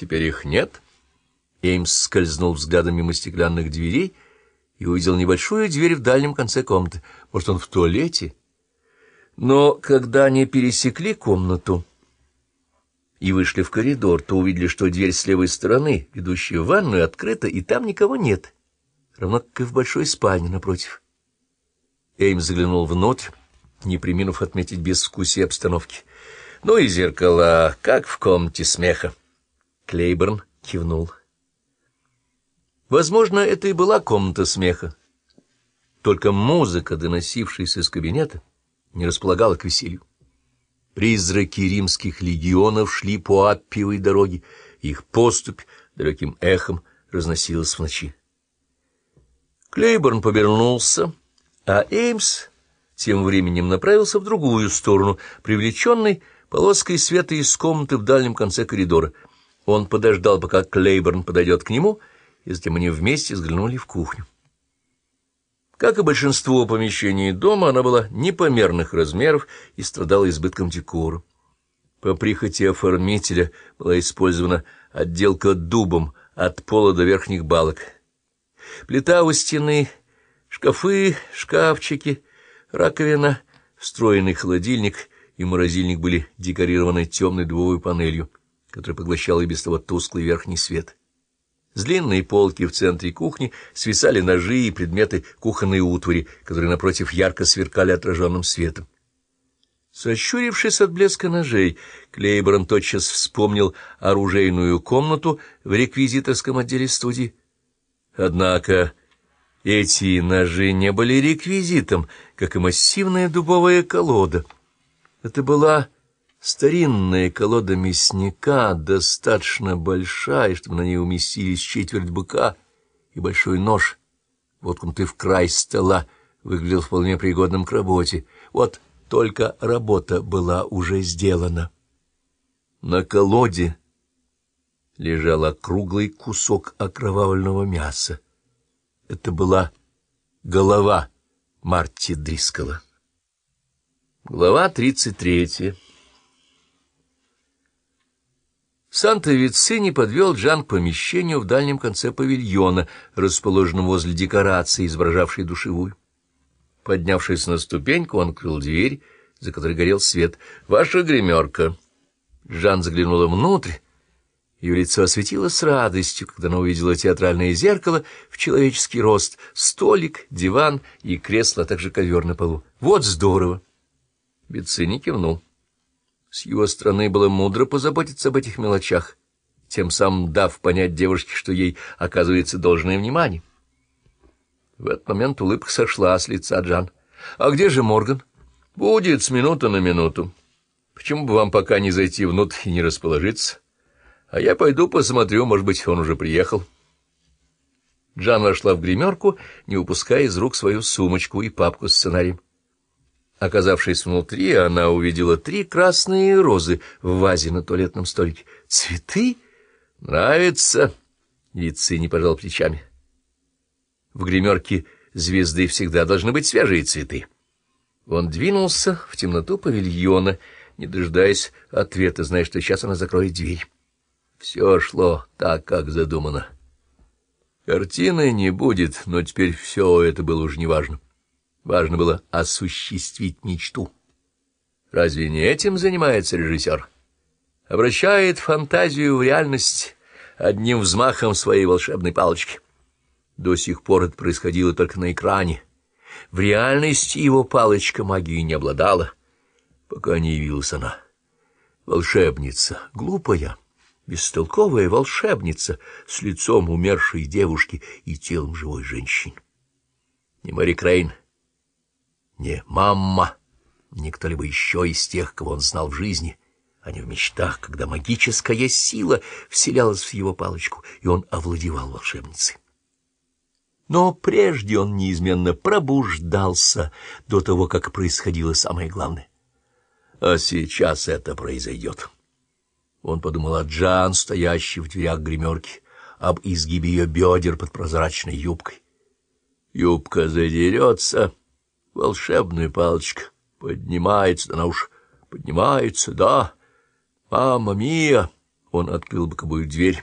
Теперь их нет. Эймс скользнул взглядом мимо стеклянных дверей и увидел небольшую дверь в дальнем конце комнаты. Может, он в туалете? Но когда они пересекли комнату и вышли в коридор, то увидели, что дверь с левой стороны, ведущая в ванную, открыта, и там никого нет, равно как и в большой спальне напротив. Эймс заглянул внутрь, не приминув отметить безвкусие обстановки. Ну и зеркала, как в комнате смеха. Клейборн кивнул. Возможно, это и была комната смеха. Только музыка, доносившаяся из кабинета, не располагала к веселью. Призраки римских легионов шли по Аппиевой дороге, их поступь далеким эхом разносилась в ночи. Клейборн повернулся, а Эймс тем временем направился в другую сторону, привлеченный полоской света из комнаты в дальнем конце коридора. Он подождал, пока Клейборн подойдет к нему, и затем они вместе взглянули в кухню. Как и большинство помещений дома, она была непомерных размеров и страдала избытком декора. По прихоти оформителя была использована отделка дубом от пола до верхних балок. Плита у стены, шкафы, шкафчики, раковина, встроенный холодильник и морозильник были декорированы темной дубовой панелью, которая поглощала и без того тусклый верхний свет. С длинной полки в центре кухни свисали ножи и предметы кухонной утвари, которые напротив ярко сверкали отраженным светом. Сощурившись от блеска ножей, Клейборн тотчас вспомнил оружейную комнату в реквизиторском отделе студии. Однако эти ножи не были реквизитом, как и массивная дубовая колода. Это была Старинная колода мясника, достаточно большая, чтобы на ней уместились четверть быка и большой нож, воткнутый в край стола, выглядел вполне пригодным к работе. Вот только работа была уже сделана. На колоде лежал округлый кусок окровавленного мяса. Это была голова Марти Дрискала. Глава тридцать третья. Санта-Вицини подвел Джан к помещению в дальнем конце павильона, расположенном возле декорации, изображавшей душевую. Поднявшись на ступеньку, он открыл дверь, за которой горел свет. «Ваша гримерка!» Жан заглянула внутрь. Ее лицо осветилось с радостью, когда она увидела театральное зеркало в человеческий рост, столик, диван и кресло, а также ковер на полу. «Вот здорово!» Вицини кивнул. С его стороны было мудро позаботиться об этих мелочах, тем самым дав понять девушке, что ей оказывается должное внимание. В этот момент улыбка сошла с лица Джан. «А где же Морган?» «Будет с минуты на минуту. Почему бы вам пока не зайти внутрь и не расположиться? А я пойду посмотрю, может быть, он уже приехал». Джан вошла в гримерку, не упуская из рук свою сумочку и папку с сценарием. Оказавшись внутри, она увидела три красные розы в вазе на туалетном столике. «Цветы? Нравится?» Вицы не пожал плечами. В гримерке звезды всегда должны быть свежие цветы. Он двинулся в темноту павильона, не дожидаясь ответа, зная, что сейчас она закроет дверь. Все шло так, как задумано. Картины не будет, но теперь все это было уже неважно. Важно было осуществить мечту. Разве не этим занимается режиссер? Обращает фантазию в реальность одним взмахом своей волшебной палочки. До сих пор это происходило только на экране. В реальности его палочка магии не обладала, пока не явилась она. Волшебница, глупая, бестолковая волшебница с лицом умершей девушки и телом живой женщины. Не Мэри Крейн, не мама, не кто-либо еще из тех, кого он знал в жизни, а не в мечтах, когда магическая сила вселялась в его палочку, и он овладевал волшебницей. Но прежде он неизменно пробуждался до того, как происходило самое главное. А сейчас это произойдет. Он подумал о Джан, стоящей в дверях гримерки, об изгибе ее бедер под прозрачной юбкой. Юбка задерется волшебная палочка. Поднимается, она уж поднимается, да. Мама мия, Он открыл боковую дверь